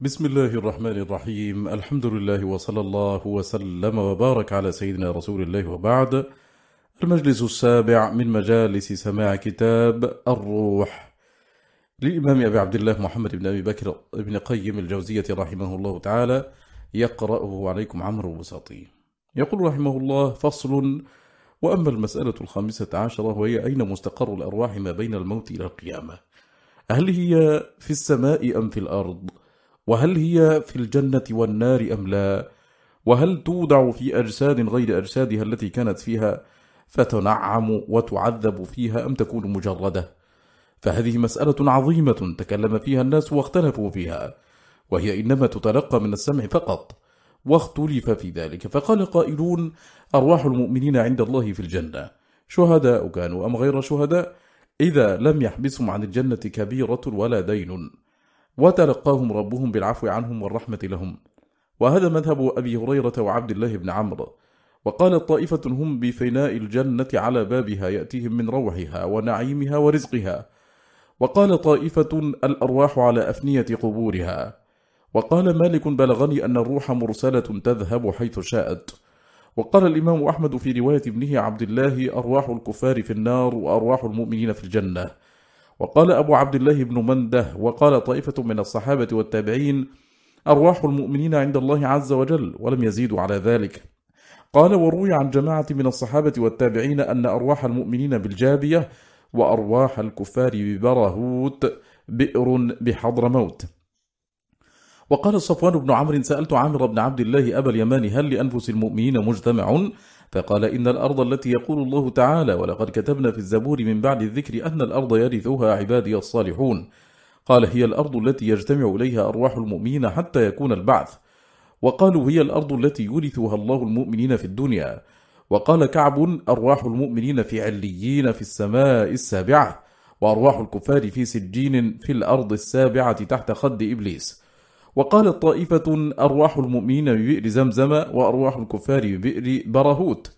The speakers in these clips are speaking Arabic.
بسم الله الرحمن الرحيم. الحمد لله وصلى الله وسلم وبارك على سيدنا رسول الله وبعد. المجلس السابع من مجالس سماع كتاب الروح للإمام أبي عبد الله محمد بن أبي بكر بن قيم الجوزية رحمه الله تعالى. يقرأه عليكم عمرو بساطي يقول رحمه الله فصل وأما المسألة الخامسة عشرة وهي أين مستقر الأرواح ما بين الموت إلى القيامة؟ هل هي في السماء أم في الأرض؟ وهل هي في الجنة والنار أم لا؟ وهل توضع في أجساد غير أجسادها التي كانت فيها فتنعم وتعذب فيها أم تكون مجردة؟ فهذه مسألة عظيمة تكلم فيها الناس واختلفوا فيها وهي إنما تتلقى من السمع فقط واختلف في ذلك. فقال قائلون أرواح المؤمنين عند الله في الجنة. شهداء كانوا أم غير شهداء؟ إذا لم يحبسهم عن الجنة كبيرة ولا دين. وتلقاهم ربهم بالعفو عنهم والرحمة لهم. وهذا مذهب أبي هريرة وعبد الله بن عمرو. وقال طائفة هم بفناء الجنة على بابها يأتيهم من روحها ونعيمها ورزقها. وقال طائفة الأرواح على أفنية قبورها. وقال مالك بلغني أن الروح مرسلة تذهب حيث شاءت. وقال الإمام أحمد في رواية ابنه عبد الله أرواح الكفار في النار وأرواح المؤمنين في الجنة. وقال أبو عبد الله بن منده وقال طائفة من الصحابة والتابعين أرواح المؤمنين عند الله عز وجل ولم يزيدوا على ذلك قال وروي عن جماعة من الصحابة والتابعين أن أرواح المؤمنين بالجابية وأرواح الكفار ببرهوت بئر بحضر موت وقال صفوان بن عمرو سألت عامر بن عبد الله أبا اليمان هل لأنفس المؤمنين مجتمع؟ فقال إن الأرض التي يقول الله تعالى ولقد كتبنا في الزبور من بعد الذكر أن الأرض يرثوها عبادي الصالحون. قال هي الأرض التي يجتمع إليها أرواح المؤمنين حتى يكون البعث. وقالوا هي الأرض التي يرثها الله المؤمنين في الدنيا. وقال كعب أرواح المؤمنين في عليين في السماء السابعة. وأرواح الكفار في سجين في الأرض السابعة تحت خد إبليس. وقالت طائفة أرواح المؤمنين ببئر زمزم وأرواح الكفار ببئر برهوت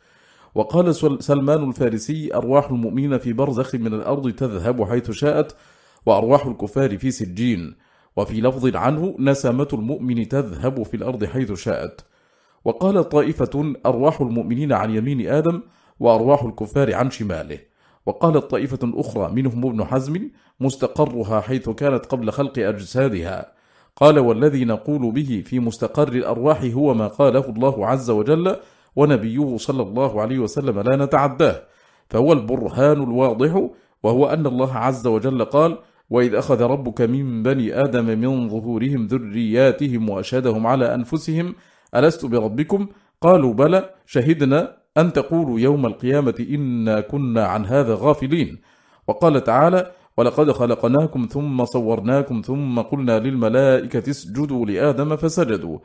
وقال سلمان الفارسي أرواح المؤمنين في برزخ من الأرض تذهب حيث شاءت وأرواح الكفار في سجين. وفي لفظ عنه نسامة المؤمن تذهب في الأرض حيث شاءت. وقال طائفة أرواح المؤمنين عن يمين آدم وأرواح الكفار عن شماله. وقالت طائفة أخرى منهم ابن حزم مستقرها حيث كانت قبل خلق أجسادها. قال والذي نقول به في مستقر الأرواح هو ما قاله الله عز وجل ونبيه صلى الله عليه وسلم لا نتعداه فهو البرهان الواضح وهو أن الله عز وجل قال وإذ أخذ ربك من بني آدم من ظهورهم ذرياتهم وأشهدهم على أنفسهم ألست بربكم؟ قالوا بلى شهدنا أن تقولوا يوم القيامة إنا كنا عن هذا غافلين. وقال تعالى ولقد خلقناكم ثم صورناكم ثم قلنا للملائكة اسجدوا لآدم فسجدوا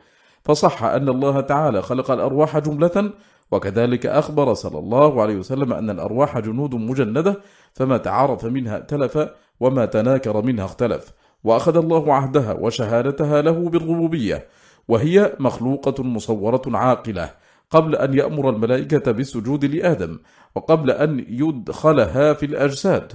فصح أن الله تعالى خلق الأرواح جملة وكذلك أخبر صلى الله عليه وسلم أن الأرواح جنود مجندة فما تعرف منها ائتلف وما تناكر منها اختلف وأخذ الله عهدها وشهادتها له بالربوبية وهي مخلوقة مصورة عاقلة قبل أن يأمر الملائكة بالسجود لآدم وقبل أن يدخلها في الأجساد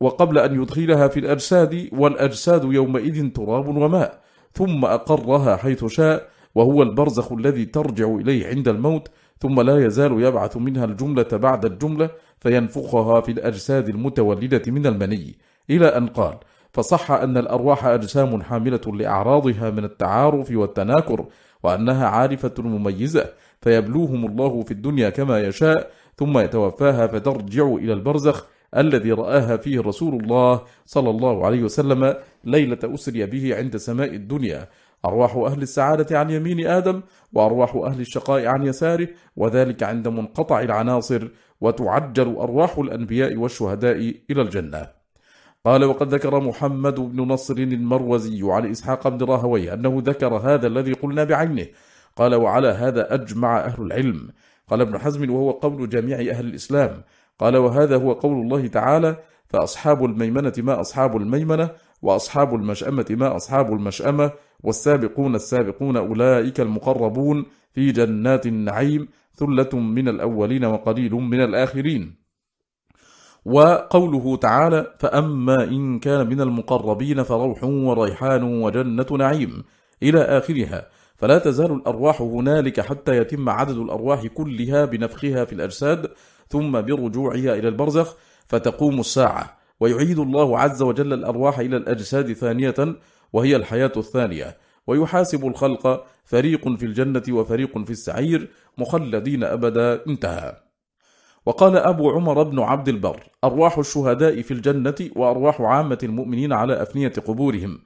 وقبل أن يدخلها في الأجساد والأجساد يومئذ تراب وماء ثم أقرها حيث شاء وهو البرزخ الذي ترجع إليه عند الموت ثم لا يزال يبعث منها الجملة بعد الجملة فينفخها في الأجساد المتولدة من المني. إلى أن قال فصح أن الأرواح أجسام حاملة لأعراضها من التعارف والتناكر وأنها عارفة مميزة فيبلوهم الله في الدنيا كما يشاء ثم يتوفاها فترجع إلى البرزخ الذي رآها فيه رسول الله صلى الله عليه وسلم ليلة أسري به عند سماء الدنيا. أرواح أهل السعادة عن يمين آدم وأرواح أهل الشقاء عن يساره وذلك عند منقطع العناصر وتعجل أرواح الأنبياء والشهداء إلى الجنة. قال وقد ذكر محمد بن نصر المروزي عن إسحاق بن راهوي أنه ذكر هذا الذي قلنا بعينه. قال وعلى هذا أجمع أهل العلم. قال ابن حزم وهو قول جميع أهل الإسلام. قال وهذا هو قول الله تعالى فأصحاب الميمنة ما أصحاب الميمنة وأصحاب المشأمة ما أصحاب المشأمة والسابقون السابقون أولئك المقربون في جنات النعيم ثلة من الأولين وقليل من الآخرين. وقوله تعالى فأما إن كان من المقربين فروح وريحان وجنة نعيم إلى آخرها. فلا تزال الأرواح هنالك حتى يتم عدد الأرواح كلها بنفخها في الأجساد ثم برجوعها إلى البرزخ فتقوم الساعة. ويعيد الله عز وجل الأرواح إلى الأجساد ثانية وهي الحياة الثانية. ويحاسب الخلق فريق في الجنة وفريق في السعير مخلدين أبدا. انتهى. وقال أبو عمر بن عبد البر أرواح الشهداء في الجنة وأرواح عامة المؤمنين على أفنية قبورهم.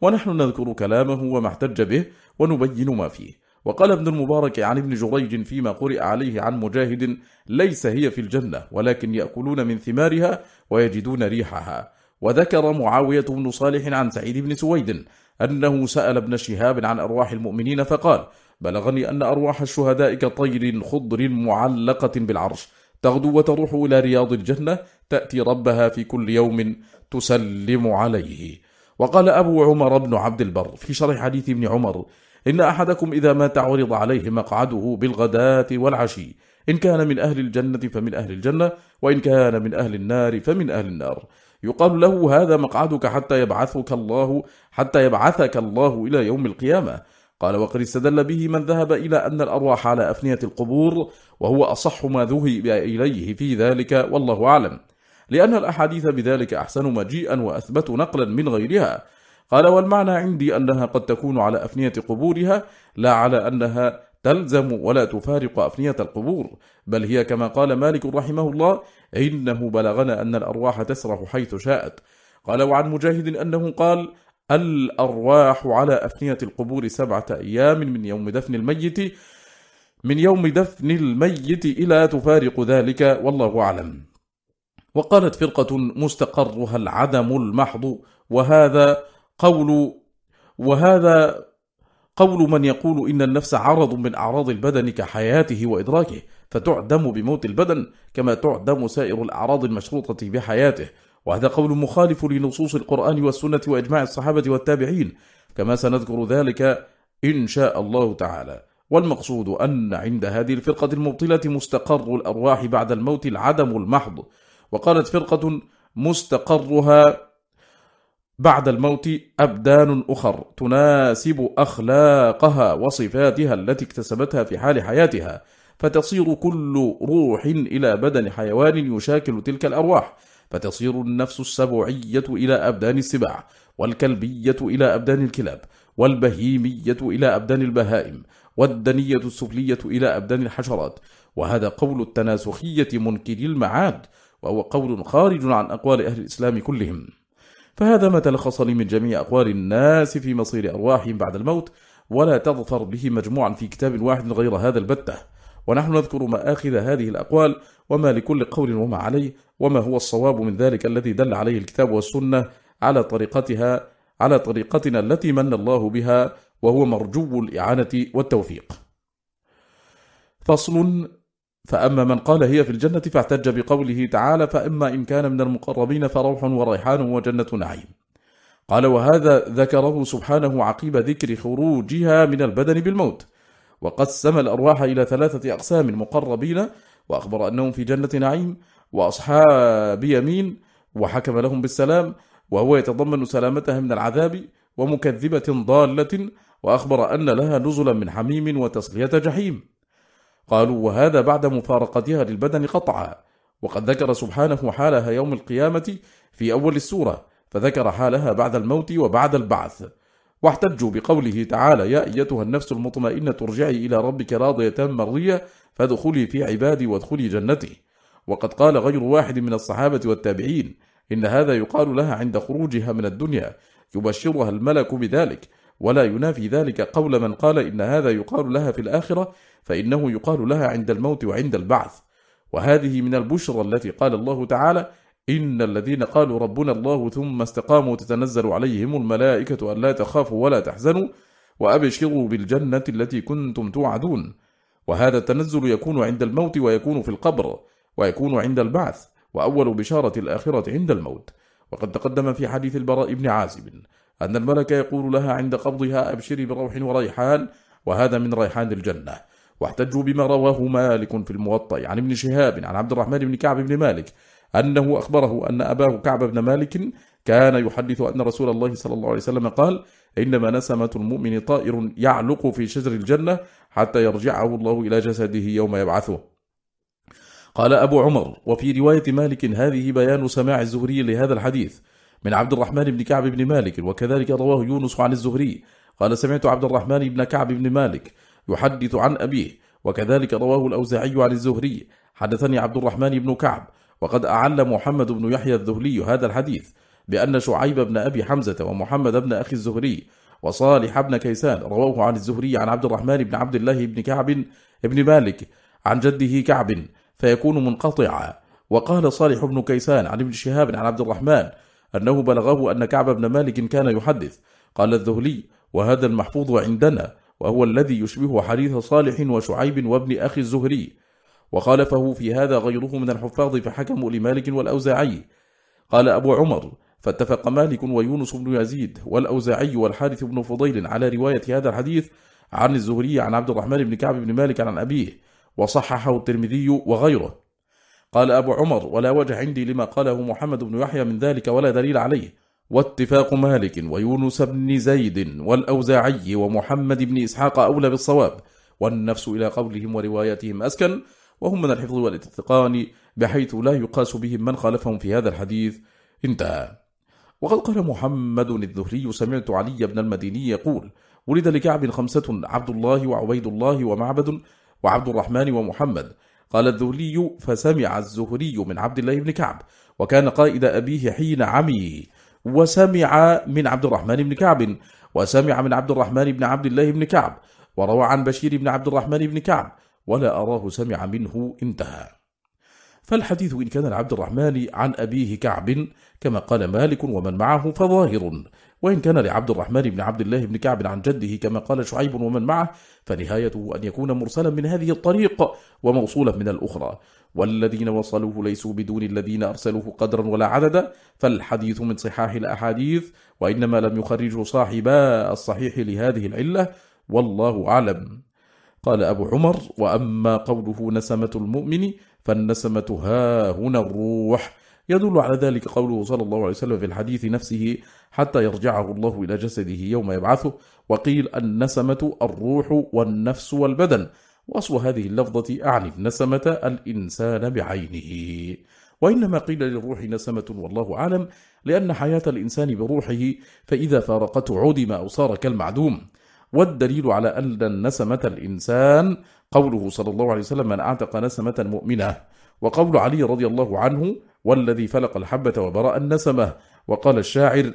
ونحن نذكر كلامه وما احتج به ونبين ما فيه. وقال ابن المبارك عن ابن جريج فيما قرئ عليه عن مجاهد ليس هي في الجنة ولكن يأكلون من ثمارها ويجدون ريحها. وذكر معاوية بن صالح عن سعيد بن سويد أنه سأل ابن شهاب عن أرواح المؤمنين فقال بلغني أن أرواح الشهداء كطير خضر معلقة بالعرش تغدو وتروح إلى رياض الجنة تأتي ربها في كل يوم تسلم عليه. وقال أبو عمر بن عبد البر في شرح حديث ابن عمر إن أحدكم إذا ما تعرض عليه مقعده بالغداة والعشي. إن كان من أهل الجنة فمن أهل الجنة وإن كان من أهل النار فمن أهل النار. يقال له هذا مقعدك حتى يبعثك الله حتى يبعثك الله إلى يوم القيامة. قال وقد استدل به من ذهب إلى أن الأرواح على أفنية القبور وهو أصح ما ذهب إليه في ذلك والله أعلم. لأن الأحاديث بذلك أحسن مجيئا وأثبت نقلا من غيرها. قال والمعنى عندي أنها قد تكون على أفنية قبورها لا على أنها تلزم ولا تفارق أفنية القبور. بل هي كما قال مالك رحمه الله إنه بلغنا أن الأرواح تسرح حيث شاءت. قال وعن مجاهد أنه قال الأرواح على أفنية القبور سبعة أيام من يوم دفن الميت من يوم دفن الميت إلى تفارق ذلك والله أعلم. وقالت فرقة مستقرها العدم المحض وهذا قول وهذا قول من يقول إن النفس عرض من أعراض البدن كحياته وإدراكه فتعدم بموت البدن كما تعدم سائر الأعراض المشروطة بحياته. وهذا قول مخالف لنصوص القرآن والسنة وإجماع الصحابة والتابعين كما سنذكر ذلك إن شاء الله تعالى. والمقصود أن عند هذه الفرقة المبطلة مستقر الأرواح بعد الموت العدم المحض. وقالت فرقة مستقرها بعد الموت أبدان أخر تناسب أخلاقها وصفاتها التي اكتسبتها في حال حياتها فتصير كل روح إلى بدن حيوان يشاكل تلك الأرواح فتصير النفس السبعية إلى أبدان السباع والكلبية إلى أبدان الكلاب والبهيمية إلى أبدان البهائم والدنية السفلية إلى أبدان الحشرات. وهذا قول التناسخية منكر المعاد وهو قول خارج عن أقوال أهل الإسلام كلهم. فهذا ما تلخص لي من جميع أقوال الناس في مصير أرواحهم بعد الموت ولا تظفر به مجموعا في كتاب واحد غير هذا البتة. ونحن نذكر ما آخذ هذه الأقوال وما لكل قول وما عليه وما هو الصواب من ذلك الذي دل عليه الكتاب والسنة على طريقتها على طريقتنا التي من الله بها وهو مرجو الإعانة والتوفيق. فصل فأما من قال هي في الجنة فاحتج بقوله تعالى فأما إن كان من المقربين فروح وريحان وجنة نعيم. قال وهذا ذكره سبحانه عقيب ذكر خروجها من البدن بالموت. وقسم الأرواح إلى ثلاثة أقسام مقربين وأخبر أنهم في جنة نعيم وأصحاب يمين وحكم لهم بالسلام وهو يتضمن سلامتها من العذاب ومكذبة ضالة وأخبر أن لها نزلا من حميم وتصلية جحيم. قالوا وهذا بعد مفارقتها للبدن قطعا. وقد ذكر سبحانه حالها يوم القيامة في أول السورة فذكر حالها بعد الموت وبعد البعث. واحتجوا بقوله تعالى يا أيتها النفس المطمئنة ارجعي إلى ربك راضية مرضية فادخلي في عبادي وادخلي جنتي. وقد قال غير واحد من الصحابة والتابعين إن هذا يقال لها عند خروجها من الدنيا يبشرها الملك بذلك. ولا ينافي ذلك قول من قال إن هذا يقال لها في الآخرة فإنه يقال لها عند الموت وعند البعث. وهذه من البشرى التي قال الله تعالى إن الذين قالوا ربنا الله ثم استقاموا تتنزل عليهم الملائكة أن لا تخافوا ولا تحزنوا وأبشروا بالجنة التي كنتم توعدون. وهذا التنزل يكون عند الموت ويكون في القبر ويكون عند البعث وأول بشارة الآخرة عند الموت. وقد تقدم في حديث البراء بن عازب أن الملك يقول لها عند قبضها أبشري بروح وريحان وهذا من ريحان الجنة. واحتجوا بما رواه مالك في الموطأ عن ابن شهاب عن عبد الرحمن بن كعب بن مالك أنه أخبره أن أباه كعب بن مالك كان يحدث أن رسول الله صلى الله عليه وسلم قال إنما نسمة المؤمن طائر يعلق في شجر الجنة حتى يرجعه الله إلى جسده يوم يبعثه. قال أبو عمر وفي رواية مالك هذه بيان سماع الزهري لهذا الحديث من عبد الرحمن بن كعب بن مالك وكذلك رواه يونس عن الزهري. قال سمعت عبد الرحمن بن كعب بن مالك يحدث عن أبيه وكذلك رواه الأوزاعي عن الزهري. حدثني عبد الرحمن بن كعب وقد أعل محمد بن يحيى الذهلي هذا الحديث بأن شعيب بن أبي حمزة ومحمد بن أخي الزهري وصالح بن كيسان رواه عن الزهري عن عبد الرحمن بن عبد الله بن كعب بن مالك عن جده كعب فيكون منقطعا. وقال صالح بن كيسان عن ابن شهاب عن عبد الرحمن أنه بلغه أن كعب بن مالك كان يحدث. قال الذهلي وهذا المحفوظ عندنا وهو الذي يشبه حديث صالح وشعيب وابن أخي الزهري. وخالفه في هذا غيره من الحفاظ فحكموا لمالك والأوزاعي. قال أبو عمر فاتفق مالك ويونس بن يزيد والأوزاعي والحارث بن فضيل على رواية هذا الحديث عن الزهري عن عبد الرحمن بن كعب بن مالك عن أبيه. وصححه الترمذي وغيره. قال أبو عمر ولا وجه عندي لما قاله محمد بن يحيى من ذلك ولا دليل عليه. واتفاق مالك ويونس بن زيد والأوزاعي ومحمد بن إسحاق أولى بالصواب والنفس إلى قولهم ورواياتهم أسكن وهم من الحفظ والاتقان بحيث لا يقاس بهم من خالفهم في هذا الحديث. انتهى. وقد قال محمد الذهري سمعت علي بن المديني يقول ولد لكعب خمسة عبد الله وعبيد الله ومعبد وعبد الرحمن ومحمد قال الذهلي فسمع الزهري من عبد الله بن كعب وكان قائد أبيه حين عمي وسمع من عبد الرحمن بن كعب وسمع من عبد الرحمن بن عبد الله بن كعب وروى عن بشير بن عبد الرحمن بن كعب ولا أراه سمع منه انتهى. فالحديث إن كان عبد الرحمن عن أبيه كعب كما قال مالك ومن معه فظاهر. وإن كان لعبد الرحمن بن عبد الله بن كعب عن جده كما قال شعيب ومن معه فنهايته أن يكون مرسلا من هذه الطريق وموصولا من الأخرى. والذين وصلوه ليسوا بدون الذين أرسلوه قدرا ولا عددا فالحديث من صحاح الأحاديث وإنما لم يخرج صاحبا الصحيح لهذه العلة والله أعلم. قال أبو عمر وأما قوله نسمة المؤمن فالنسمة ها هنا الروح. يدل على ذلك قوله صلى الله عليه وسلم في الحديث نفسه حتى يرجعه الله إلى جسده يوم يبعثه وقيل النسمة الروح والنفس والبدن. وأصل هذه اللفظة أعني النسمة الإنسان بعينه. وإنما قيل للروح نسمة والله أعلم لأن حياة الإنسان بروحه فإذا فارقته عدم أو صار كالمعدوم. والدليل على أن نسمة الإنسان قوله صلى الله عليه وسلم من أعتق نسمة مؤمنة. وقول علي رضي الله عنه والذي فلق الحبة وبرأ النسمة. وقال الشاعر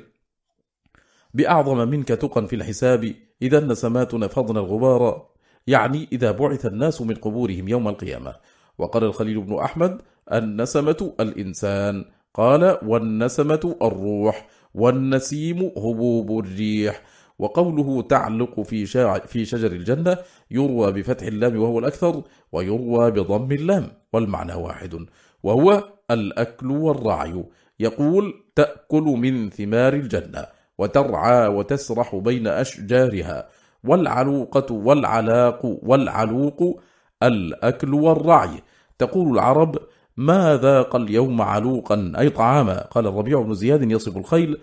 بأعظم منك تقا في الحساب إذا النسمات نفضن الغبار. يعني إذا بعث الناس من قبورهم يوم القيامة. وقال الخليل بن أحمد النسمة الإنسان. قال والنسمة الروح. والنسيم هبوب الريح. وقوله تعلق في في شجر الجنة يروى بفتح اللام وهو الأكثر ويروى بضم اللام والمعنى واحد. وهو الأكل والرعي يقول تأكل من ثمار الجنة وترعى وتسرح بين أشجارها. والعلوقة والعلاق والعلوق الأكل والرعي تقول العرب ما ذاق اليوم علوقا أي طعاما؟ قال الربيع بن زياد يصف الخيل.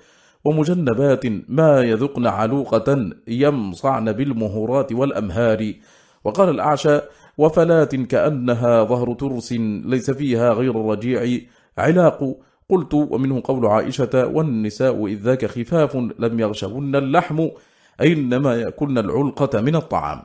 ومجنبات ما يذقن علوقة يمصعن بالمهورات والأمهار. وقال الأعشى وفلات كأنها ظهر ترس ليس فيها غير الرجيع. علاق قلت ومنه قول عائشة والنساء إذ ذاك خفاف لم يغشون اللحم أي إنما يأكلن العلقة من الطعام.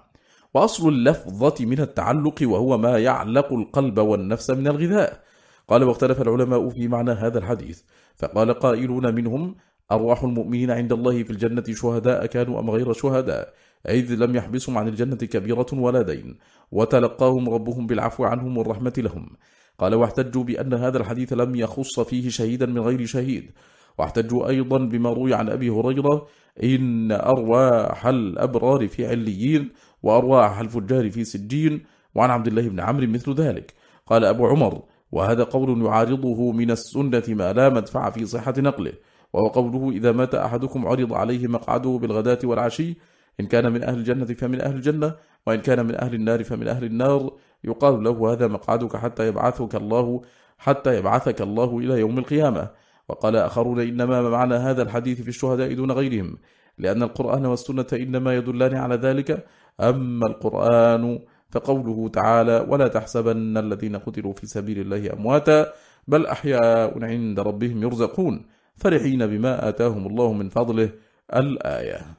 وأصل اللفظة من التعلق وهو ما يعلق القلب والنفس من الغذاء. قال واختلف العلماء في معنى هذا الحديث. فقال قائلون منهم أرواح المؤمنين عند الله في الجنة شهداء كانوا أم غير شهداء؟ إذ لم يحبسهم عن الجنة كبيرة ولا دين وتلقاهم ربهم بالعفو عنهم والرحمة لهم. قال واحتجوا بأن هذا الحديث لم يخص فيه شهيدا من غير شهيد. واحتجوا أيضا بما روي عن أبي هريرة إن أرواح الأبرار في عليين وأرواح الفجار في سجين. وعن عبد الله بن عمرو مثل ذلك. قال أبو عمر وهذا قول يعارضه من السنة ما لا مدفع في صحة نقله. وهو قوله إذا مات أحدكم عرض عليه مقعده بالغداة والعشي إن كان من أهل الجنة فمن أهل الجنة وإن كان من أهل النار فمن أهل النار. يقال له هذا مقعدك حتى يبعثك الله حتى يبعثك الله إلى يوم القيامة. وقال آخرون إنما معنى هذا الحديث في الشهداء دون غيرهم لأن القرآن والسنة إنما يدلان على ذلك. أما القرآن فقوله تعالى ولا تحسبن الذين قتلوا في سبيل الله أمواتا بل أحياء عند ربهم يرزقون. فرحين بما آتاهم الله من فضله. الآية.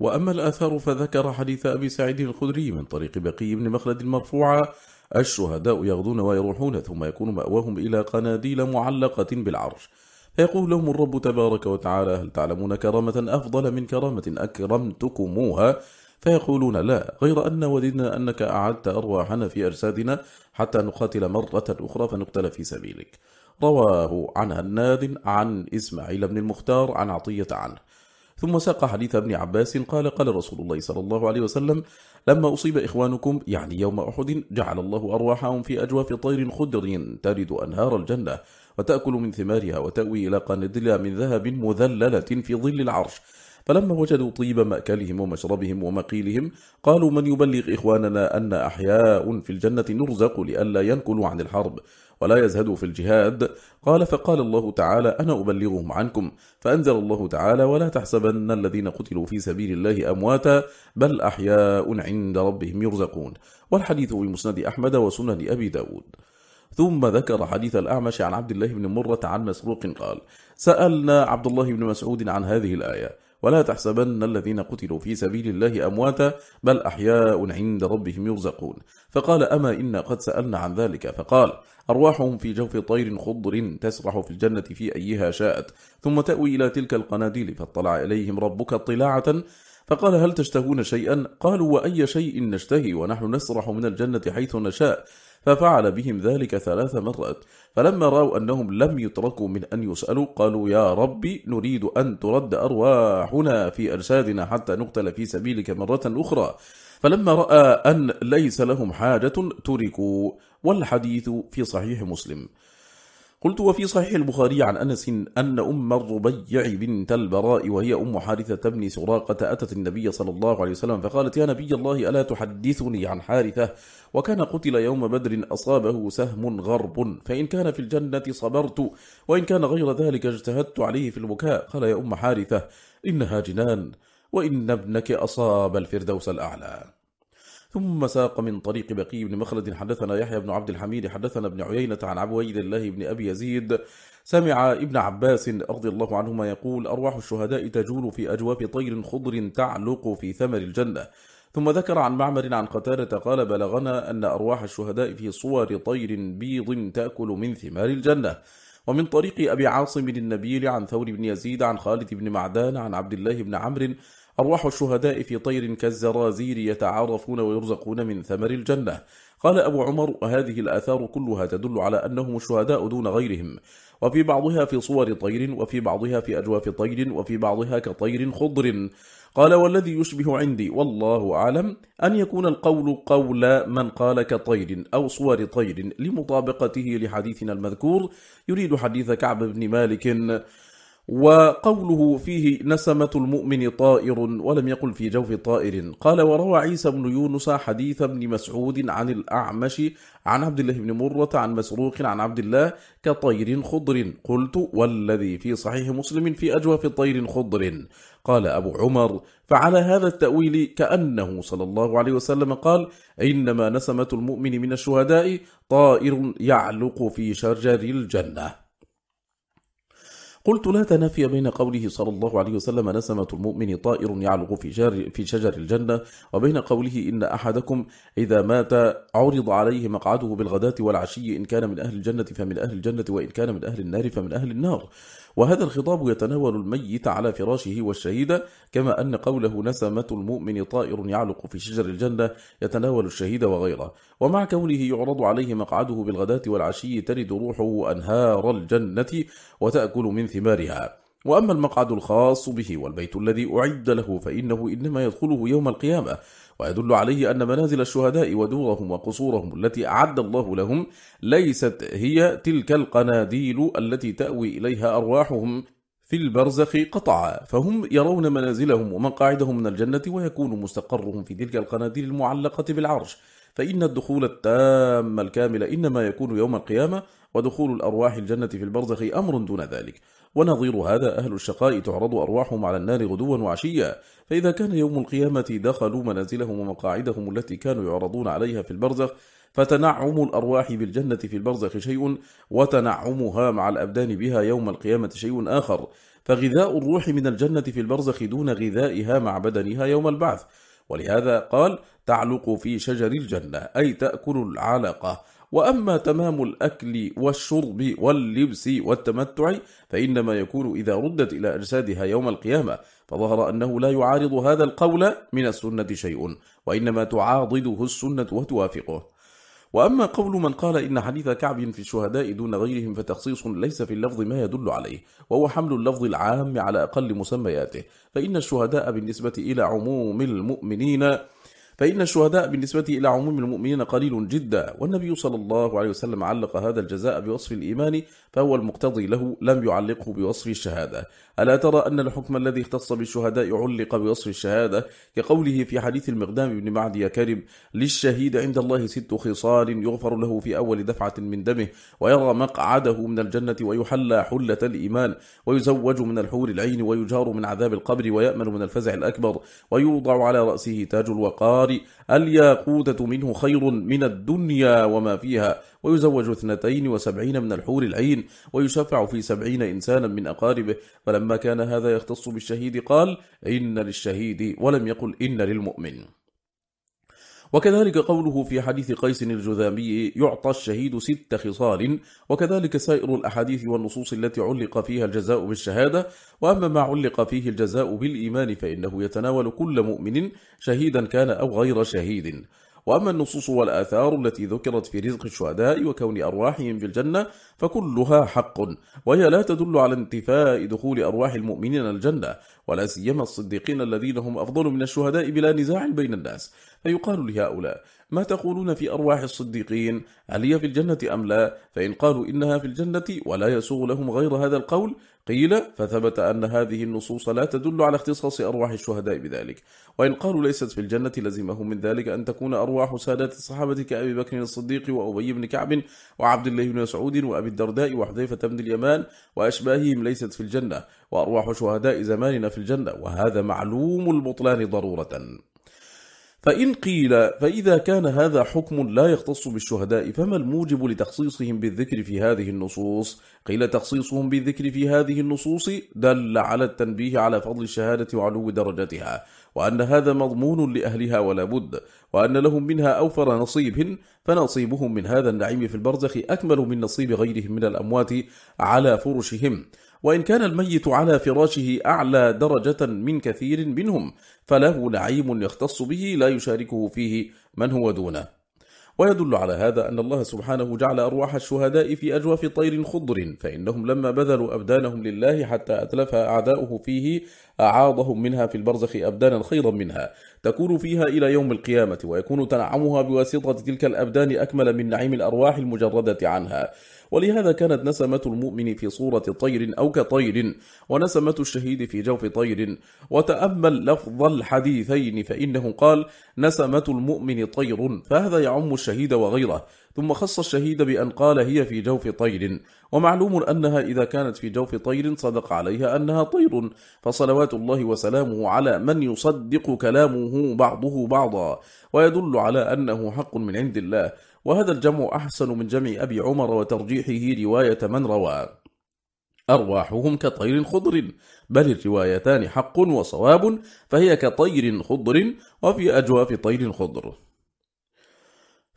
وأما الآثار فذكر حديث أبي سعيد الخدري من طريق بقي بن مخلد المرفوعة الشهداء يغدون ويروحون ثم يكون مأواهم إلى قناديل معلقة بالعرش. فيقول لهم الرب تبارك وتعالى هل تعلمون كرامة أفضل من كرامة أكرمتكموها؟ فيقولون لا غير أن وددنا أنك أعدت أرواحنا في أجسادنا حتى نقاتل مرة أخرى فنقتل في سبيلك. رواه عن هناد عن إسماعيل بن المختار عن عطية عنه. ثم ساق حديث ابن عباس قال قال رسول الله صلى الله عليه وسلم لما أصيب إخوانكم يعني يوم أحد جعل الله أرواحهم في أجواف طير خدر ترد أنهار الجنة وتأكل من ثمارها وتأوي إلى قندلة من ذهب مذللة في ظل العرش. فلما وجدوا طيب مأكلهم ومشربهم ومقيلهم قالوا من يبلغ إخواننا أن أحياء في الجنة نرزق لئلا ينكلوا عن الحرب؟ ولا يزهدوا في الجهاد. قال فقال الله تعالى أنا أبلغهم عنكم. فأنزل الله تعالى ولا تحسبن الذين قتلوا في سبيل الله أمواتا بل أحياء عند ربهم يرزقون. والحديث بمسند أحمد وسنن أبي داود. ثم ذكر حديث الأعمش عن عبد الله بن مرة عن مسروق قال سألنا عبد الله بن مسعود عن هذه الآية. ولا تحسبن الذين قتلوا في سبيل الله أمواتا بل أحياء عند ربهم يرزقون. فقال أما إنا قد سألنا عن ذلك؟ فقال أرواحهم في جوف طير خضر تسرح في الجنة في أيها شاءت ثم تأوي إلى تلك القناديل فاطلع إليهم ربك اطلاعة. فقال هل تشتهون شيئا؟ قالوا وأي شيء نشتهي ونحن نسرح من الجنة حيث نشاء. ففعل بهم ذلك ثلاث مرات. فلما رأوا أنهم لم يتركوا من أن يسألوا قالوا يا ربي نريد أن ترد أرواحنا في أجسادنا حتى نقتل في سبيلك مرة أخرى. فلما رأى أن ليس لهم حاجة تركوا. والحديث في صحيح مسلم. قلت وفي صحيح البخاري عن أنس أن أم الربيع بنت البراء وهي أم حارثة بن سراقة أتت النبي صلى الله عليه وسلم فقالت يا نبي الله ألا تحدثني عن حارثة؟ وكان قتل يوم بدر أصابه سهم غرب فإن كان في الجنة صبرت وإن كان غير ذلك اجتهدت عليه في البكاء. قال يا أم حارثة إنها جنان وإن ابنك أصاب الفردوس الأعلى. ثم ساق من طريق بقي بن مخلد. حدثنا يحيى بن عبد الحميد حدثنا ابن عيينة عن عبويد الله بن أبي يزيد. سمع ابن عباس رضي الله عنهما يقول أرواح الشهداء تجول في أجواف طير خضر تعلق في ثمر الجنة. ثم ذكر عن معمر عن قتالة قال بلغنا أن أرواح الشهداء في صور طير بيض تأكل من ثمار الجنة. ومن طريق أبي عاصم النبيل عن ثور بن يزيد عن خالد بن معدان عن عبد الله بن عمرو أرواح الشهداء في طير كالزرازير يتعارفون ويرزقون من ثمر الجنة. قال أبو عمر هذه الآثار كلها تدل على أنهم الشهداء دون غيرهم. وفي بعضها في صور طير وفي بعضها في أجواف طير وفي بعضها كطير خضر. قال والذي يشبه عندي والله أعلم أن يكون القول قول من قال كطير أو صور طير لمطابقته لحديثنا المذكور. يريد حديث كعب بن مالك. وقوله فيه نسمة المؤمن طائر ولم يقل في جوف طائر. قال وروى عيسى بن يونس حديث ابن مسعود عن الأعمش عن عبد الله بن مرة عن مسروق عن عبد الله كطير خضر. قلت والذي في صحيح مسلم في أجواف طير خضر. قال أبو عمر فعلى هذا التأويل كأنه صلى الله عليه وسلم قال إنما نسمة المؤمن من الشهداء طائر يعلق في شجر الجنة. قلت لا تنافي بين قوله صلى الله عليه وسلم نسمة المؤمن طائر يعلق في, جار في شجر الجنة وبين قوله إن أحدكم إذا مات عرض عليه مقعده بالغداة والعشي إن كان من أهل الجنة فمن أهل الجنة وإن كان من أهل النار فمن أهل النار. وهذا الخطاب يتناول الميت على فراشه والشهيد كما أن قوله نسمة المؤمن طائر يعلق في شجر الجنة يتناول الشهيد وغيره. ومع كونه يعرض عليه مقعده بالغداة والعشي ترد روحه أنهار الجنة وتأكل من ثمارها. وأما المقعد الخاص به والبيت الذي أعد له فإنه إنما يدخله يوم القيامة. ويدل عليه أن منازل الشهداء ودورهم وقصورهم التي أعد الله لهم ليست هي تلك القناديل التي تأوي إليها أرواحهم في البرزخ قطعا. فهم يرون منازلهم ومقاعدهم من الجنة ويكون مستقرهم في تلك القناديل المعلقة بالعرش. فإن الدخول التام الكامل إنما يكون يوم القيامة ودخول الأرواح الجنة في البرزخ أمر دون ذلك. ونظير هذا أهل الشقاء تعرض أرواحهم على النار غدوا وعشيا. فإذا كان يوم القيامة دخلوا منازلهم ومقاعدهم التي كانوا يعرضون عليها في البرزخ فتنعم الأرواح بالجنة في البرزخ شيء وتنعمها مع الأبدان بها يوم القيامة شيء آخر. فغذاء الروح من الجنة في البرزخ دون غذائها مع بدنها يوم البعث. ولهذا قال تعلق في شجر الجنة أي تأكل العلقة. وأما تمام الأكل والشرب واللبس والتمتع فإنما يكون إذا ردت إلى أجسادها يوم القيامة فظهر أنه لا يعارض هذا القول من السنة شيء وإنما تعاضده السنة وتوافقه. وأما قول من قال إن حديث كعب في الشهداء دون غيرهم فتخصيص ليس في اللفظ ما يدل عليه وهو حمل اللفظ العام على أقل مسمياته فإن الشهداء بالنسبة إلى عموم المؤمنين فإن الشهداء بالنسبة إلى عموم المؤمنين قليل جدا والنبي صلى الله عليه وسلم علق هذا الجزاء بوصف الإيمان فهو المقتضي له لم يعلقه بوصف الشهادة. ألا ترى أن الحكم الذي اختص بالشهداء علق بوصف الشهادة كقوله في حديث المقدام بن معدي يا للشهيد عند الله ست خصال يغفر له في أول دفعة من دمه ويرى مقعده من الجنة ويحلى حلة الإيمان ويزوج من الحور العين ويجار من عذاب القبر ويأمن من الفزع الأكبر ويوضع على رأسه تاج الوقار الياقوتة منه خير من الدنيا وما فيها. ويزوج اثنتين وسبعين من الحور العين ويشفع في سبعين إنسانا من أقاربه. فلما كان هذا يختص بالشهيد قال إن للشهيد ولم يقل إن للمؤمن. وكذلك قوله في حديث قيس الجذامي يعطى الشهيد ست خصال. وكذلك سائر الأحاديث والنصوص التي علق فيها الجزاء بالشهادة. وأما ما علق فيه الجزاء بالإيمان فإنه يتناول كل مؤمن شهيدا كان أو غير شهيد. وأما النصوص والآثار التي ذكرت في رزق الشهداء وكون أرواحهم في الجنة فكلها حق وهي لا تدل على انتفاء دخول أرواح المؤمنين الجنة ولا سيما الصديقين الذين هم أفضل من الشهداء بلا نزاع بين الناس. فيقال لهؤلاء ما تقولون في أرواح الصديقين؟ هل هي في الجنة أم لا؟ فإن قالوا إنها في الجنة ولا يسوغ لهم غير هذا القول قيل فثبت أن هذه النصوص لا تدل على اختصاص أرواح الشهداء بذلك وإن قالوا ليست في الجنة لزمه من ذلك أن تكون أرواح سادات الصحابة كأبي بكر الصديق وأبي بن كعب وعبد الله بن مسعود وأبي الدرداء وحذيفة بن اليمان وأشباههم ليست في الجنة وأرواح شهداء زماننا في الجنة وهذا معلوم البطلان ضرورة. فإن قيل فإذا كان هذا حكم لا يختص بالشهداء فما الموجب لتخصيصهم بالذكر في هذه النصوص؟ قيل تخصيصهم بالذكر في هذه النصوص دل على التنبيه على فضل الشهادة وعلو درجتها وأن هذا مضمون لأهلها ولا بد وأن لهم منها أوفر نصيب فنصيبهم من هذا النعيم في البرزخ أكمل من نصيب غيرهم من الأموات على فرشهم. وإن كان الميت على فراشه أعلى درجة من كثير منهم فله نعيم يختص به لا يشاركه فيه من هو دونه. ويدل على هذا أن الله سبحانه جعل أرواح الشهداء في أجواف طير خضر فإنهم لما بذلوا أبدانهم لله حتى أتلفها أعداؤه فيه أعاضهم منها في البرزخ أبدانا خيرا منها. تكون فيها إلى يوم القيامة ويكون تنعمها بواسطة تلك الأبدان أكمل من نعيم الأرواح المجردة عنها. ولهذا كانت نسمة المؤمن في صورة طير أو كطير ونسمة الشهيد في جوف طير. وتأمل لفظ الحديثين فإنه قال نسمة المؤمن طير فهذا يعم الشهيد وغيره. ثم خص الشهيد بأن قال هي في جوف طير. ومعلوم أنها إذا كانت في جوف طير صدق عليها أنها طير. فصلوات الله وسلامه على من يصدق كلامه بعضه بعضا ويدل على أنه حق من عند الله. وهذا الجمع أحسن من جمع أبي عمر وترجيحه رواية من روى. أرواحهم كطير خضر بل الروايتان حق وصواب فهي كطير خضر وفي أجواف طير خضر.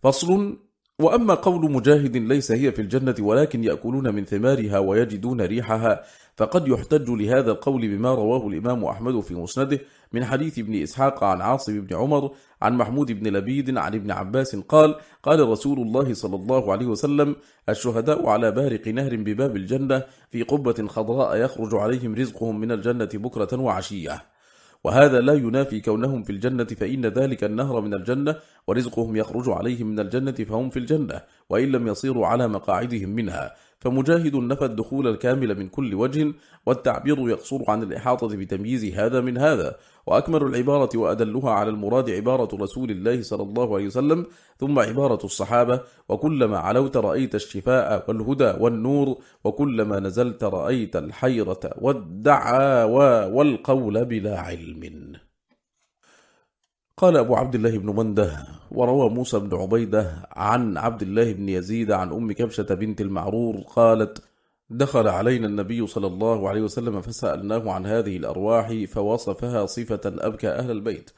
فصل وأما قول مجاهد ليس هي في الجنة ولكن يأكلون من ثمارها ويجدون ريحها فقد يحتج لهذا القول بما رواه الإمام أحمد في مسنده من حديث ابن إسحاق عن عاصم بن عمر عن محمود بن لبيد عن ابن عباس قال قال رسول الله صلى الله عليه وسلم الشهداء على بارق نهر بباب الجنة في قبة خضراء يخرج عليهم رزقهم من الجنة بكرة وعشية. وهذا لا ينافي كونهم في الجنة فإن ذلك النهر من الجنة ورزقهم يخرج عليهم من الجنة فهم في الجنة وإن لم يصيروا على مقاعدهم منها. فمجاهد نفى الدخول الكامل من كل وجه والتعبير يقصر عن الإحاطة بتمييز هذا من هذا. وأكمل العبارة وأدلها على المراد عبارة رسول الله صلى الله عليه وسلم ثم عبارة الصحابة وكلما علوت رأيت الشفاء والهدى والنور وكلما نزلت رأيت الحيرة والدعاوى والقول بلا علم. قال أبو عبد الله بن منده وروى موسى بن عبيدة عن عبد الله بن يزيد عن أم كبشة بنت المعرور قالت دخل علينا النبي صلى الله عليه وسلم فسألناه عن هذه الأرواح فوصفها صفة أبكى أهل البيت.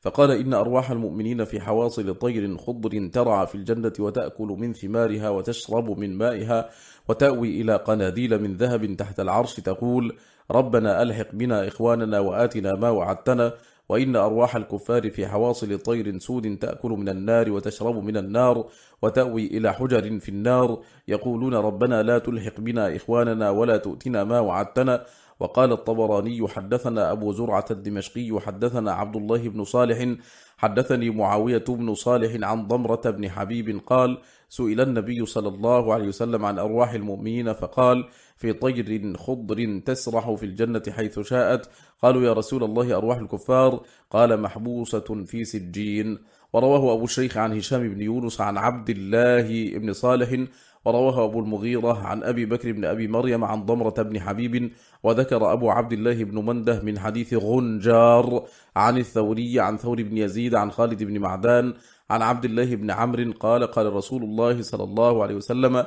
فقال إن أرواح المؤمنين في حواصل طير خضر ترعى في الجنة وتأكل من ثمارها وتشرب من مائها وتأوي إلى قناديل من ذهب تحت العرش تقول ربنا ألحق بنا إخواننا وآتنا ما وعدتنا وإن أرواح الكفار في حواصل طير سود تأكل من النار وتشرب من النار وتأوي إلى حجر في النار يقولون ربنا لا تلحق بنا إخواننا ولا تؤتنا ما وعدتنا وقال الطبراني حدثنا أبو زرعة الدمشقي حدثنا عبد الله بن صالح حدثني معاوية بن صالح عن ضمرة بن حبيب قال سئل النبي صلى الله عليه وسلم عن أرواح المؤمنين فقال في طير خضر تسرح في الجنة حيث شاءت. قالوا يا رسول الله أرواح الكفار؟ قال محبوسة في سجين. ورواه أبو الشيخ عن هشام بن يونس عن عبد الله بن صالح. ورواه أبو المغيرة عن أبي بكر بن أبي مريم عن ضمرة بن حبيب. وذكر أبو عبد الله بن منده من حديث غنجار عن الثوري عن ثور بن يزيد عن خالد بن معدان عن عبد الله بن عمرو. قال قال رسول الله صلى الله عليه وسلم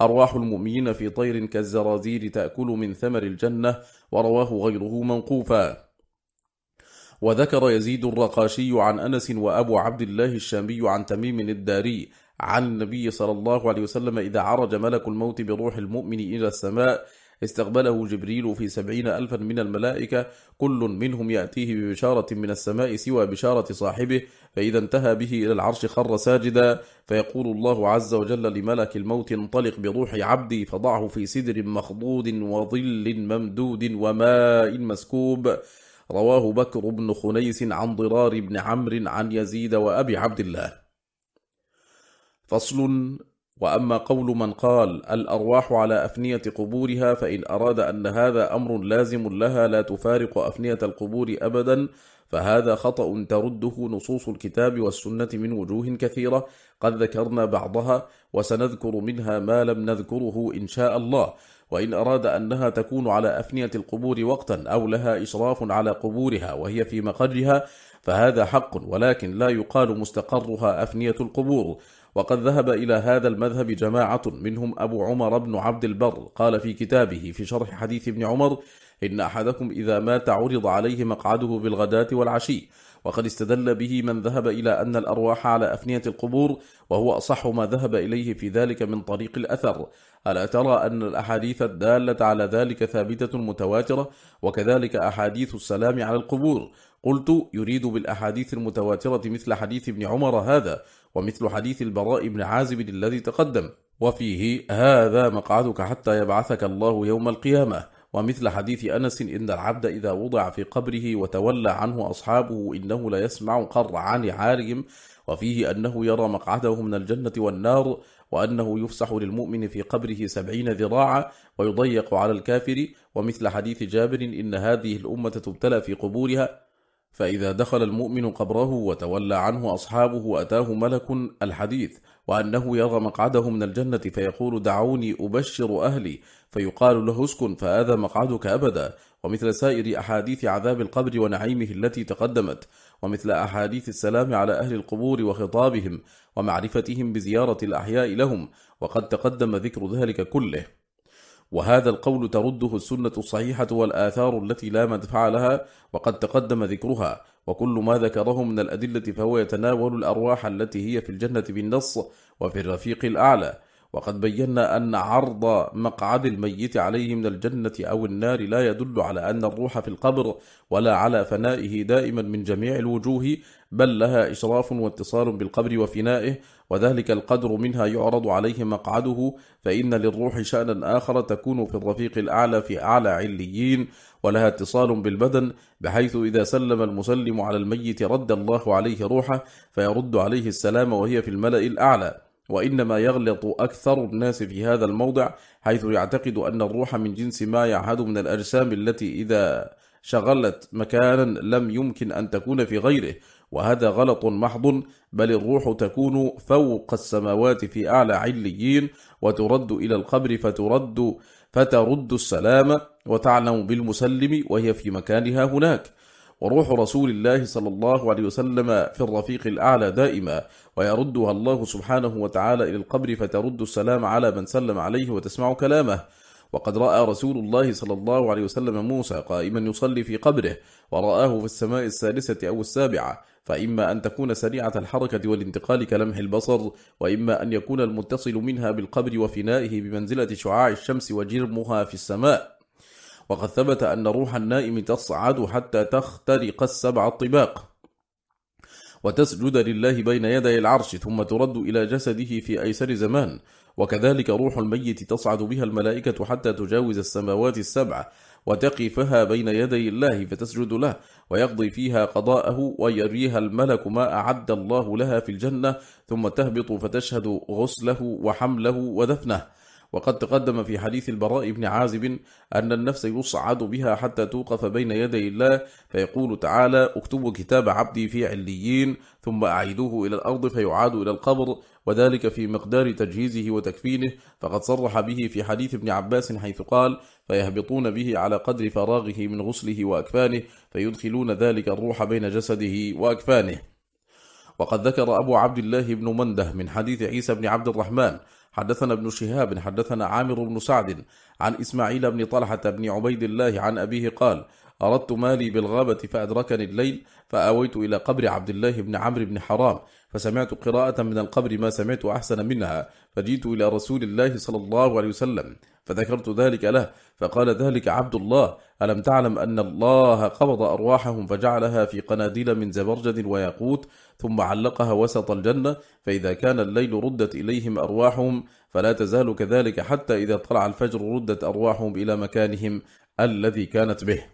أرواح المؤمنين في طير كالزرازير تأكل من ثمر الجنة ورواه غيره منقوفا. وذكر يزيد الرقاشي عن أنس وأبو عبد الله الشامي عن تميم الداري عن النبي صلى الله عليه وسلم إذا عرج ملك الموت بروح المؤمن إلى السماء استقبله جبريل في سبعين ألفا من الملائكة كل منهم يأتيه ببشارة من السماء سوى بشارة صاحبه فإذا انتهى به إلى العرش خر ساجدا فيقول الله عز وجل لملك الموت انطلق بروح عبدي فضعه في سدر مخضود وظل ممدود وماء مسكوب. رواه بكر بن خنيس عن ضرار بن عمرو عن يزيد وأبي عبد الله. فصل وأما قول من قال الأرواح على أفنية قبورها فإن أراد أن هذا أمر لازم لها لا تفارق أفنية القبور أبدا فهذا خطأ ترده نصوص الكتاب والسنة من وجوه كثيرة. قد ذكرنا بعضها وسنذكر منها ما لم نذكره إن شاء الله. وإن أراد أنها تكون على أفنية القبور وقتا أو لها إشراف على قبورها وهي في مقرها فهذا حق ولكن لا يقال مستقرها أفنية القبور. وقد ذهب إلى هذا المذهب جماعة منهم أبو عمر بن عبد البر. قال في كتابه في شرح حديث ابن عمر إن أحدكم إذا مات عرض عليه مقعده بالغداة والعشي. وقد استدل به من ذهب إلى أن الأرواح على أفنية القبور وهو أصح ما ذهب إليه في ذلك من طريق الأثر. ألا ترى أن الأحاديث الدالة على ذلك ثابتة متواترة؟ وكذلك أحاديث السلام على القبور. قلت يريد بالأحاديث المتواترة مثل حديث ابن عمر هذا ومثل حديث البراء بن عازب الذي تقدم. وفيه هذا مقعدك حتى يبعثك الله يوم القيامة. ومثل حديث أنس إن العبد إذا وضع في قبره وتولى عنه أصحابه إنه لا يسمع قرعان عارهم وفيه أنه يرى مقعده من الجنة والنار. وأنه يفسح للمؤمن في قبره سبعين ذراعا ويضيق على الكافر ومثل حديث جابر إن هذه الأمة تبتلى في قبورها فإذا دخل المؤمن قبره وتولى عنه أصحابه أتاه ملك الحديث وأنه يرى مقعده من الجنة فيقول دعوني أبشر أهلي فيقال له اسكن فهذا مقعدك أبدا ومثل سائر أحاديث عذاب القبر ونعيمه التي تقدمت ومثل أحاديث السلام على أهل القبور وخطابهم ومعرفتهم بزيارة الأحياء لهم وقد تقدم ذكر ذلك كله. وهذا القول ترده السنة الصحيحة والآثار التي لا مدفع لها وقد تقدم ذكرها. وكل ما ذكره من الأدلة فهو يتناول الأرواح التي هي في الجنة بالنص وفي الرفيق الأعلى. وقد بينا أن عرض مقعد الميت عليه من الجنة أو النار لا يدل على أن الروح في القبر ولا على فنائه دائما من جميع الوجوه بل لها إشراف واتصال بالقبر وفنائه وذلك القدر منها يعرض عليه مقعده فإن للروح شأنا آخر تكون في الرفيق الأعلى في أعلى عليين ولها اتصال بالبدن بحيث إذا سلم المسلم على الميت رد الله عليه روحه فيرد عليه السلام وهي في الملأ الأعلى. وإنما يغلط أكثر الناس في هذا الموضع حيث يعتقد أن الروح من جنس ما يعهد من الأجسام التي إذا شغلت مكانا لم يمكن أن تكون في غيره. وهذا غلط محض بل الروح تكون فوق السماوات في أعلى عليين وترد إلى القبر فترد فترد السلام وتعلم بالمسلم وهي في مكانها هناك. وروح رسول الله صلى الله عليه وسلم في الرفيق الأعلى دائما ويردها الله سبحانه وتعالى إلى القبر فترد السلام على من سلم عليه وتسمع كلامه. وقد رأى رسول الله صلى الله عليه وسلم موسى قائما يصلي في قبره ورآه في السماء السادسة أو السابعة. فإما أن تكون سريعة الحركة والانتقال كلمح البصر وإما أن يكون المتصل منها بالقبر وفنائه بمنزلة شعاع الشمس وجرمها في السماء. وقد ثبت أن روح النائم تصعد حتى تخترق السبع الطباق وتسجد لله بين يدي العرش ثم ترد إلى جسده في أيسر زمان. وكذلك روح الميت تصعد بها الملائكة حتى تجاوز السماوات السبع وتقفها بين يدي الله فتسجد له ويقضي فيها قضاءه ويريها الملك ما أعد الله لها في الجنة ثم تهبط فتشهد غسله وحمله ودفنه. وقد تقدم في حديث البراء بن عازب أن النفس يصعد بها حتى توقف بين يدي الله فيقول تعالى اكتبوا كتاب عبدي في عليين ثم أعيدوه إلى الأرض فيعاد إلى القبر وذلك في مقدار تجهيزه وتكفينه. فقد صرح به في حديث ابن عباس حيث قال فيهبطون به على قدر فراغه من غسله وأكفانه فيدخلون ذلك الروح بين جسده وأكفانه. وقد ذكر أبو عبد الله بن منده من حديث عيسى بن عبد الرحمن حدثنا ابن شهاب حدثنا عامر بن سعد عن إسماعيل بن طلحة بن عبيد الله عن أبيه قال أردت مالي بالغابة فأدركني الليل فأويت إلى قبر عبد الله بن عمرو بن حرام فسمعت قراءة من القبر ما سمعت أحسن منها فجيت إلى رسول الله صلى الله عليه وسلم فذكرت ذلك له فقال ذلك عبد الله ألم تعلم أن الله قبض أرواحهم فجعلها في قناديل من زبرجد وياقوت ثم علقها وسط الجنة فإذا كان الليل ردت إليهم أرواحهم فلا تزال كذلك حتى إذا طلع الفجر ردت أرواحهم إلى مكانهم الذي كانت به.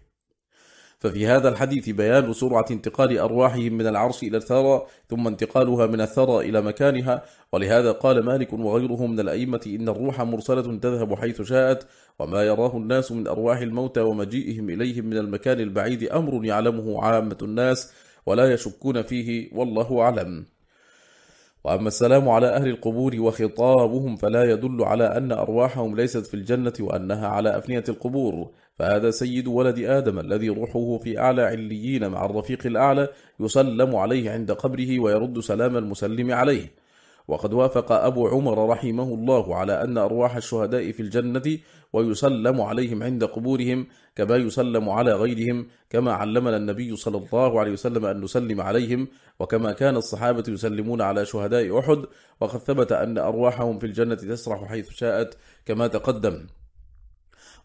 ففي هذا الحديث بيان سرعة انتقال أرواحهم من العرش إلى الثرى ثم انتقالها من الثرى إلى مكانها ولهذا قال مالك وغيره من الأئمة إن الروح مرسلة تذهب حيث شاءت وما يراه الناس من أرواح الموتى ومجيئهم إليهم من المكان البعيد أمر يعلمه عامة الناس ولا يشكون فيه والله أعلم. وأما السلام على أهل القبور وخطابهم فلا يدل على أن أرواحهم ليست في الجنة وأنها على أفنية القبور. فهذا سيد ولد آدم الذي روحه في أعلى عليين مع الرفيق الأعلى يسلم عليه عند قبره ويرد سلام المسلم عليه. وقد وافق أبو عمر رحمه الله على أن أرواح الشهداء في الجنة ويسلم عليهم عند قبورهم كما يسلم على غيرهم كما علمنا النبي صلى الله عليه وسلم أن نسلم عليهم وكما كان الصحابة يسلمون على شهداء أحد وقد ثبت أن أرواحهم في الجنة تسرح حيث شاءت كما تقدم.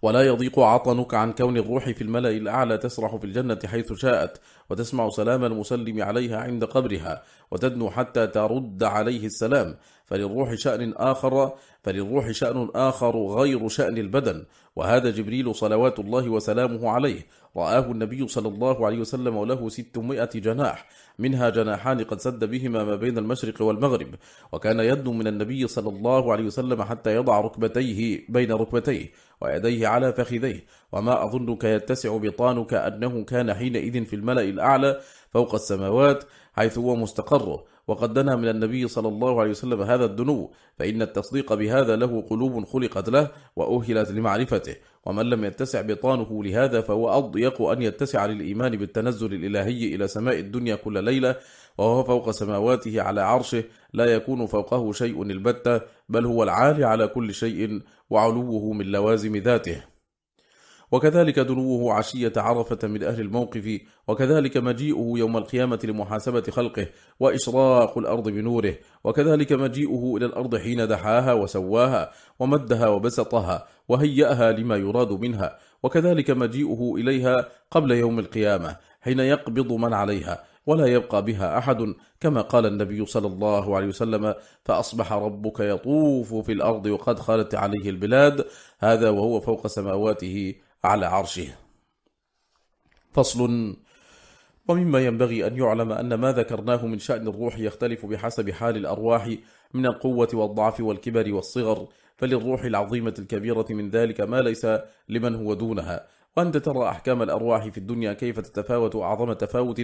ولا يضيق عطنك عن كون الروح في الملأ الأعلى تسرح في الجنة حيث شاءت. وتسمع سلام المسلم عليها عند قبرها وتدنو حتى ترد عليه السلام. فللروح شأن آخر فللروح شأن آخر غير شأن البدن. وهذا جبريل صلوات الله وسلامه عليه. رآه النبي صلى الله عليه وسلم وله 600 جناح. منها جناحان قد سد بهما ما بين المشرق والمغرب. وكان يدنو من النبي صلى الله عليه وسلم حتى يضع ركبتيه بين ركبتيه ويديه على فخذيه. وما أظنك يتسع بطانك أنه كان حينئذ في الملأ الأعلى فوق السماوات حيث هو مستقره وقد دنا من النبي صلى الله عليه وسلم هذا الدنو فإن التصديق بهذا له قلوب خلقت له وأهلت لمعرفته ومن لم يتسع بطانه لهذا فهو أضيق أن يتسع للإيمان بالتنزل الإلهي إلى سماء الدنيا كل ليلة وهو فوق سماواته على عرشه لا يكون فوقه شيء البتة بل هو العالي على كل شيء وعلوه من لوازم ذاته وكذلك دنوه عشية عرفة من أهل الموقف وكذلك مجيئه يوم القيامة لمحاسبة خلقه وإشراق الأرض بنوره وكذلك مجيئه إلى الأرض حين دحاها وسواها ومدها وبسطها وهيأها لما يراد منها وكذلك مجيئه إليها قبل يوم القيامة حين يقبض من عليها ولا يبقى بها أحد كما قال النبي صلى الله عليه وسلم فأصبح ربك يطوف في الأرض وقد خالت عليه البلاد هذا وهو فوق سماواته على عرشه. فصل. ومما ينبغي أن يعلم أن ما ذكرناه من شأن الروح يختلف بحسب حال الأرواح من القوة والضعف والكبر والصغر فللروح العظيمة الكبيرة من ذلك ما ليس لمن هو دونها. وأنت ترى أحكام الأرواح في الدنيا كيف تتفاوت أعظم تفاوت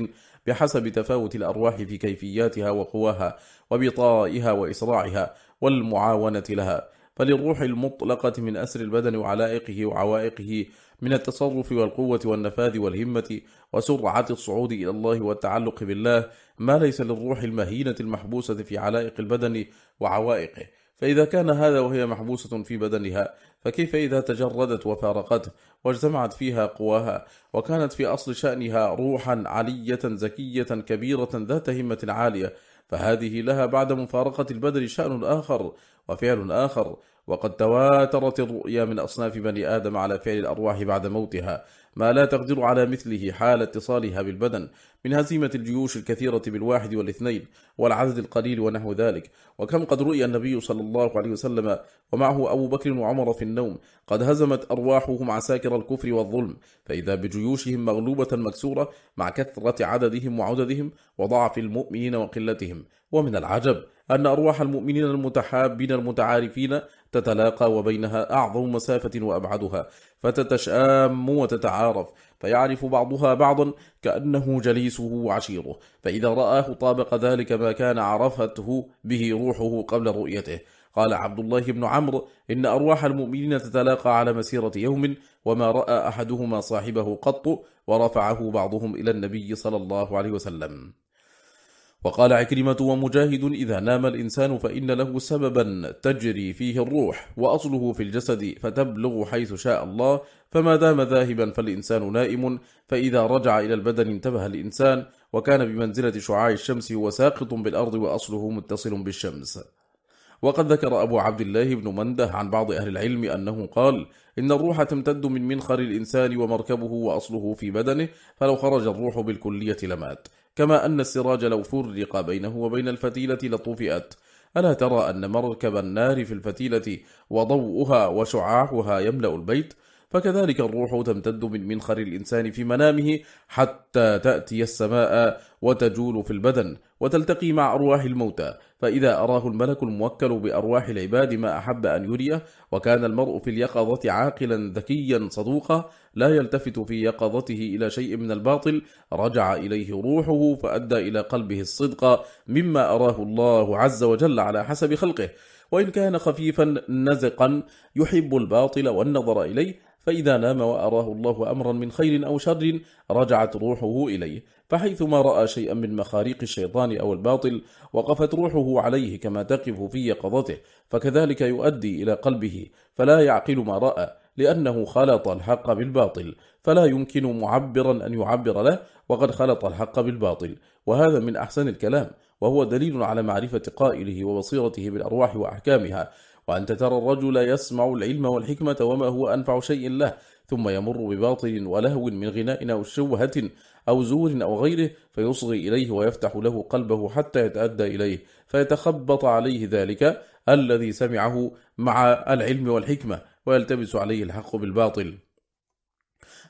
بحسب تفاوت الأرواح في كيفياتها وقواها وبطائها وإسراعها والمعاونة لها. فللروح المطلقة من أسر البدن وعلائقه وعوائقه من التصرف والقوة والنفاذ والهمة وسرعة الصعود إلى الله والتعلق بالله ما ليس للروح المهينة المحبوسة في علائق البدن وعوائقه. فإذا كان هذا وهي محبوسة في بدنها فكيف إذا تجردت وفارقته واجتمعت فيها قواها؟ وكانت في أصل شأنها روحا علية زكية كبيرة ذات همة عالية فهذه لها بعد مفارقة البدن شأن آخر وفعل آخر وقد تواترت الرؤيا من أصناف بني آدم على فعل الأرواح بعد موتها ما لا تقدر على مثله حال اتصالها بالبدن من هزيمة الجيوش الكثيرة بالواحد والاثنين والعدد القليل ونحو ذلك. وكم قد رؤي النبي صلى الله عليه وسلم ومعه أبو بكر وعمر في النوم قد هزمت أرواحهم عساكر الكفر والظلم فإذا بجيوشهم مغلوبة مكسورة مع كثرة عددهم وعددهم وضعف المؤمنين وقلتهم. ومن العجب أن أرواح المؤمنين المتحابين المتعارفين تتلاقى وبينها أعظم مسافة وأبعدها فتتشآم وتتعارف فيعرف بعضها بعضا كأنه جليسه وعشيره فإذا رآه طابق ذلك ما كان عرفته به روحه قبل رؤيته. قال عبد الله بن عمرو إن أرواح المؤمنين تتلاقى على مسيرة يوم وما رأى أحدهما صاحبه قط ورفعه بعضهم إلى النبي صلى الله عليه وسلم. وقال عكرمة ومجاهد إذا نام الإنسان فإن له سببا تجري فيه الروح وأصله في الجسد فتبلغ حيث شاء الله فما دام ذاهبا فالإنسان نائم فإذا رجع إلى البدن انتبه الإنسان وكان بمنزلة شعاع الشمس وساقط بالأرض وأصله متصل بالشمس. وقد ذكر أبو عبد الله بن منده عن بعض أهل العلم أنه قال إن الروح تمتد من منخر الإنسان ومركبه وأصله في بدنه فلو خرج الروح بالكلية لمات. كما أن السراج لو فرق بينه وبين الفتيلة لطفئت ألا ترى أن مركب النار في الفتيلة وضوءها وشعاعها يملأ البيت؟ فكذلك الروح تمتد من منخر الإنسان في منامه حتى تأتي السماء وتجول في البدن وتلتقي مع أرواح الموتى فإذا أراه الملك الموكل بأرواح العباد ما أحب أن يريه وكان المرء في اليقظة عاقلا ذكيا صدوقا لا يلتفت في يقظته إلى شيء من الباطل رجع إليه روحه فأدى إلى قلبه الصدق مما أراه الله عز وجل على حسب خلقه. وإن كان خفيفا نزقا يحب الباطل والنظر إليه فإذا نام وأراه الله أمرا من خير أو شر رجعت روحه إليه فحيثما رأى شيئا من مخاريق الشيطان أو الباطل وقفت روحه عليه كما تقف في يقظته فكذلك يؤدي إلى قلبه فلا يعقل ما رأى لأنه خلط الحق بالباطل فلا يمكن معبرا أن يعبر له وقد خلط الحق بالباطل وهذا من أحسن الكلام وهو دليل على معرفة قائله وبصيرته بالأرواح وأحكامها وأنت ترى الرجل يسمع العلم والحكمة وما هو أنفع شيء له ثم يمر بباطل ولهو من غناء أو شوهة أو زور أو غيره فيصغي إليه ويفتح له قلبه حتى يتأدى إليه فيتخبط عليه ذلك الذي سمعه مع العلم والحكمة ويلتبس عليه الحق بالباطل.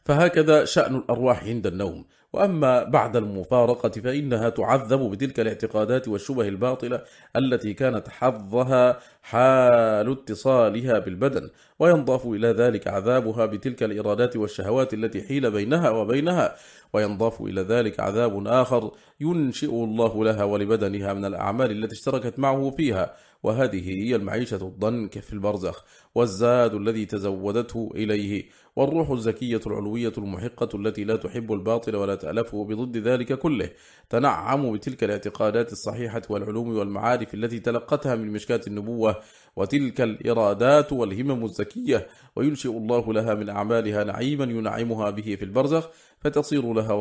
فهكذا شأن الأرواح عند النوم. وأما بعد المفارقة فإنها تعذب بتلك الاعتقادات والشبه الباطلة التي كانت حظها حال اتصالها بالبدن وينضاف إلى ذلك عذابها بتلك الإرادات والشهوات التي حيل بينها وبينها وينضاف إلى ذلك عذاب آخر ينشئ الله لها ولبدنها من الأعمال التي اشتركت معه فيها. وهذه هي المعيشة الضنك في البرزخ والزاد الذي تزودته إليه والروح الزكية العلوية المحقة التي لا تحب الباطل ولا تألفه بضد ذلك كله تنعم بتلك الاعتقادات الصحيحة والعلوم والمعارف التي تلقتها من مشكات النبوة وتلك الإرادات والهمم الزكية وينشئ الله لها من أعمالها نعيما ينعمها به في البرزخ فتصير لها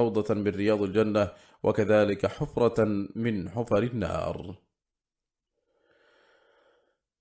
روضة من رياض الجنة وكذلك حفرة من حفر النار